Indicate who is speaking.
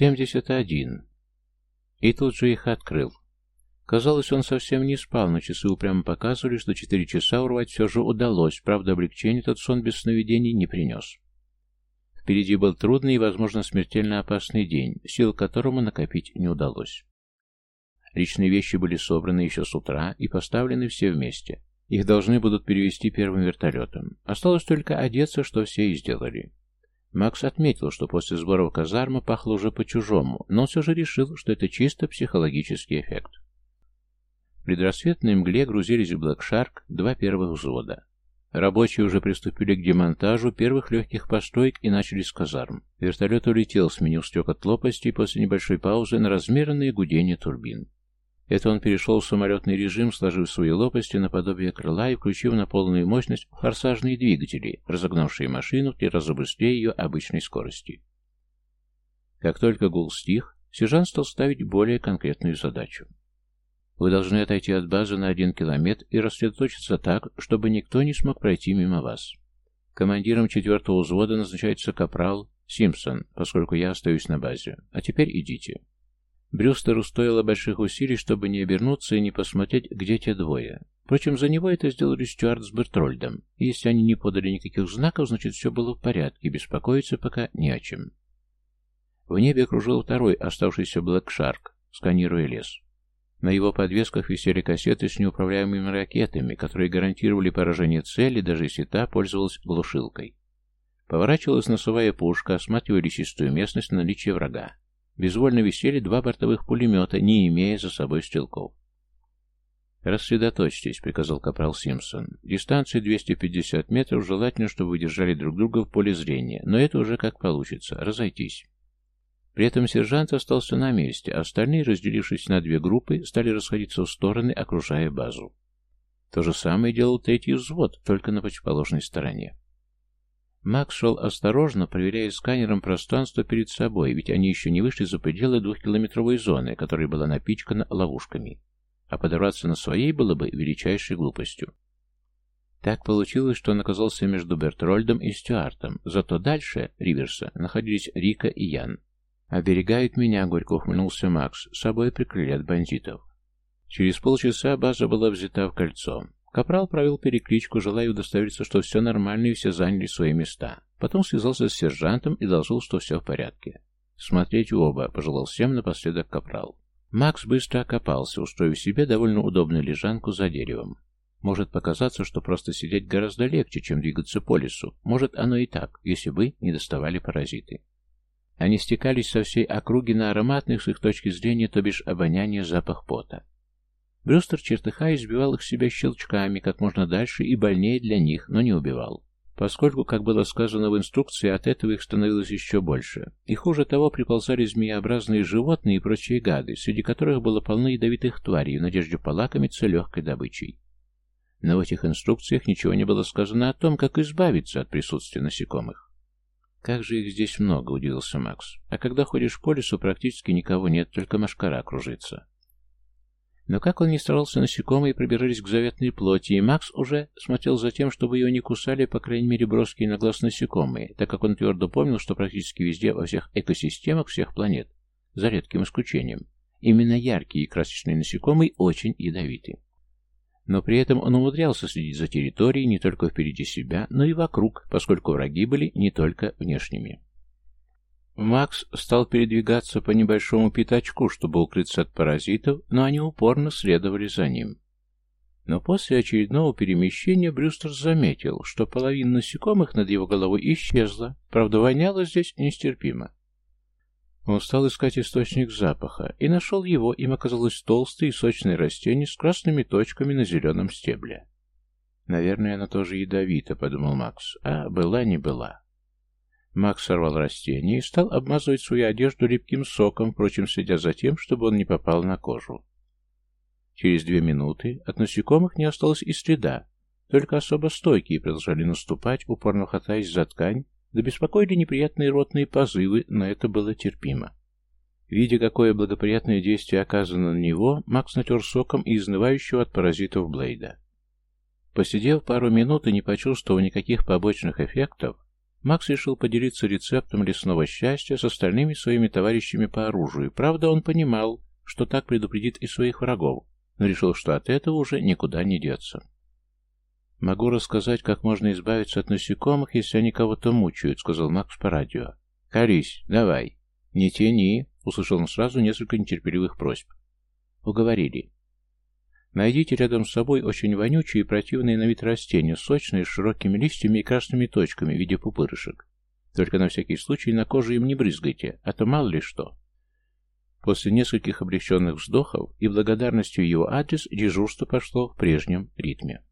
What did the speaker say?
Speaker 1: Семьдесят один. И тут же их открыл. Казалось, он совсем не спал, но часы упрямо показывали, что четыре часа урвать все же удалось, правда, облегчение этот сон без сновидений не принес. Впереди был трудный и, возможно, смертельно опасный день, сил которому накопить не удалось. Личные вещи были собраны еще с утра и поставлены все вместе. Их должны будут перевести первым вертолетом. Осталось только одеться, что все и сделали. Макс отметил, что после сборов казарма пахло уже по-чужому, но все же решил, что это чисто психологический эффект. В предрассветной мгле грузились в Блэкшарк два первых взвода. Рабочие уже приступили к демонтажу первых легких построек и начали с казарм. Вертолет улетел, сменив стекот лопасти после небольшой паузы на размеренные гудения турбин. Это он перешел в самолетный режим, сложив свои лопасти наподобие крыла и включив на полную мощность форсажные двигатели, разогнавшие машину в три раза быстрее ее обычной скорости. Как только гул стих, сержант стал ставить более конкретную задачу. Вы должны отойти от базы на один километр и рассредоточиться так, чтобы никто не смог пройти мимо вас. Командиром четвертого взвода назначается капрал Симпсон, поскольку я остаюсь на базе. А теперь идите. Брюстеру стоило больших усилий, чтобы не обернуться и не посмотреть, где те двое. Впрочем, за него это сделали Стюарт с Бертрольдом. И если они не подали никаких знаков, значит все было в порядке, беспокоиться пока не о чем. В небе кружил второй, оставшийся Блэк Шарк, сканируя лес. На его подвесках висели кассеты с неуправляемыми ракетами, которые гарантировали поражение цели, даже если та пользовалась глушилкой. Поворачивалась носовая пушка, осматривая лесистую местность на наличие врага. Безвольно висели два бортовых пулемета, не имея за собой стрелков. «Рассредоточьтесь», — приказал капрал Симпсон. «Дистанция 250 метров, желательно, чтобы вы держали друг друга в поле зрения, но это уже как получится. Разойтись». При этом сержант остался на месте, а остальные, разделившись на две группы, стали расходиться в стороны, окружая базу. То же самое делал третий взвод, только на противоположной стороне. Макс шел осторожно, проверяя сканером пространство перед собой, ведь они еще не вышли за пределы двухкилометровой зоны, которая была напичкана ловушками. А подорваться на своей было бы величайшей глупостью. Так получилось, что он оказался между Бертрольдом и Стюартом, зато дальше, Риверса, находились Рика и Ян. «Оберегают меня», — горько ухмыльнулся Макс. «С собой прикрыли от бандитов». Через полчаса база была взята в кольцо. Капрал провел перекличку, желая удостовериться, что все нормально и все заняли свои места. Потом связался с сержантом и доложил, что все в порядке. «Смотреть оба», — пожелал всем напоследок Капрал. Макс быстро окопался, устроив себе довольно удобную лежанку за деревом. Может показаться, что просто сидеть гораздо легче, чем двигаться по лесу. Может, оно и так, если бы не доставали паразиты. Они стекались со всей округи на ароматных с их точки зрения, то бишь обоняние, запах пота. Брюстер, чертыхая, избивал их себя щелчками как можно дальше и больнее для них, но не убивал. Поскольку, как было сказано в инструкции, от этого их становилось еще больше. И хуже того, приползали змееобразные животные и прочие гады, среди которых было полно ядовитых тварей в надежде полакомиться легкой добычей. Но в этих инструкциях ничего не было сказано о том, как избавиться от присутствия насекомых. «Как же их здесь много!» — удивился Макс. «А когда ходишь по лесу, практически никого нет, только машкара кружится». Но как он ни старался, насекомые пробирались к заветной плоти, и Макс уже смотрел за тем, чтобы ее не кусали, по крайней мере, броские на глаз насекомые, так как он твердо помнил, что практически везде, во всех экосистемах всех планет, за редким исключением, именно яркие и красочные насекомые очень ядовиты. Но при этом он умудрялся следить за территорией не только впереди себя, но и вокруг, поскольку враги были не только внешними. Макс стал передвигаться по небольшому пятачку, чтобы укрыться от паразитов, но они упорно следовали за ним. Но после очередного перемещения Брюстер заметил, что половина насекомых над его головой исчезла, правда воняло здесь нестерпимо. Он стал искать источник запаха и нашел его, им оказалось толстое и сочное растение с красными точками на зеленом стебле. «Наверное, она тоже ядовита», — подумал Макс. «А была не была». Макс сорвал растение и стал обмазывать свою одежду липким соком, впрочем, следя за тем, чтобы он не попал на кожу. Через две минуты от насекомых не осталось и следа, только особо стойкие продолжали наступать, упорно хватаясь за ткань, да беспокоили неприятные ротные позывы, но это было терпимо. Видя, какое благоприятное действие оказано на него, Макс натер соком и изнывающего от паразитов Блейда. Посидев пару минут и не почувствовав никаких побочных эффектов, Макс решил поделиться рецептом лесного счастья с остальными своими товарищами по оружию. Правда, он понимал, что так предупредит и своих врагов, но решил, что от этого уже никуда не деться. «Могу рассказать, как можно избавиться от насекомых, если они кого-то мучают», — сказал Макс по радио. «Корись, давай». «Не тяни», — услышал он сразу несколько нетерпеливых просьб. Уговорили. Найдите рядом с собой очень вонючие и противные на вид растения, сочные, с широкими листьями и красными точками в виде пупырышек. Только на всякий случай на кожу им не брызгайте, а то мало ли что. После нескольких облегченных вздохов и благодарностью его адрес дежурство пошло в прежнем ритме.